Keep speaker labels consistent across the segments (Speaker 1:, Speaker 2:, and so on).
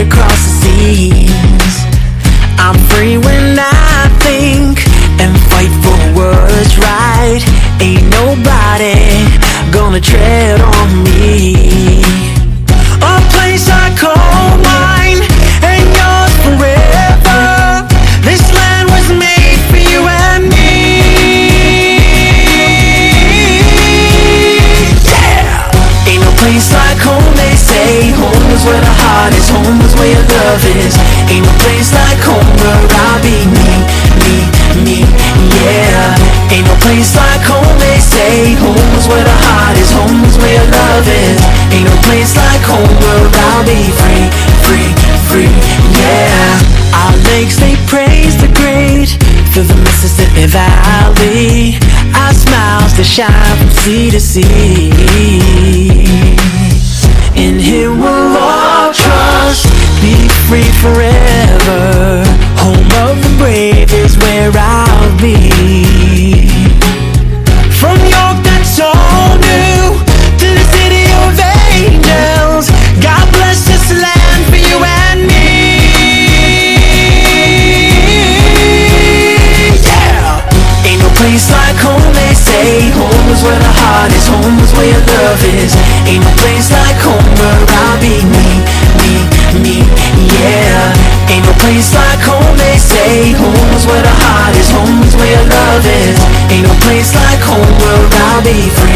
Speaker 1: across the seas. I'm free when I think and fight for what's right. Ain't nobody gonna tread on me. A place I call mine and yours forever. This land was made for you and me. Yeah! Ain't no place like home, they say. Home is where the heart is, home is where your love is. Ain't no place like home where I'll be me, me, me, yeah. Ain't no place like home, they say. Home is where the heart is, home is where your love is. Ain't no place like home where I'll be free, free, free, yeah. Our lakes, they praise the great through the Mississippi Valley. Our smiles, they shine from sea to sea. Place like home, they say. Home is where the heart is, home is where your love is. Ain't no place like home where I'll be me, me, me, yeah. Ain't no place like home, they say. Home is where the heart is, home is where your love is. Ain't no place like home where I'll be free,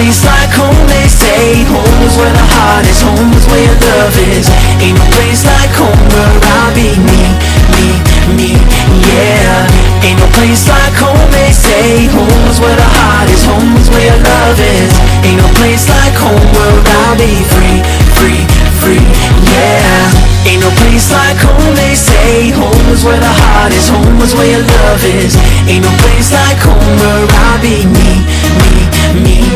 Speaker 1: place like home, they say. Home is where the heart is, home is where your love is. Ain't no place like home where I'll be me, me, me, yeah. Ain't no place like home, they say. Home is where the heart is, home is where your love is. Ain't no place like home where I'll be free, free, free, yeah. Ain't no place like home, they say. Home is where the heart is, home is where your love is. Ain't no place like home where I'll be me, me, me.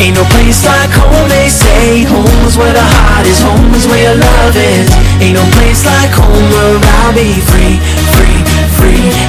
Speaker 1: Ain't no place like home, they say. Home is where the heart is, home is where your love is. Ain't no place like home where I'll be free, free, free.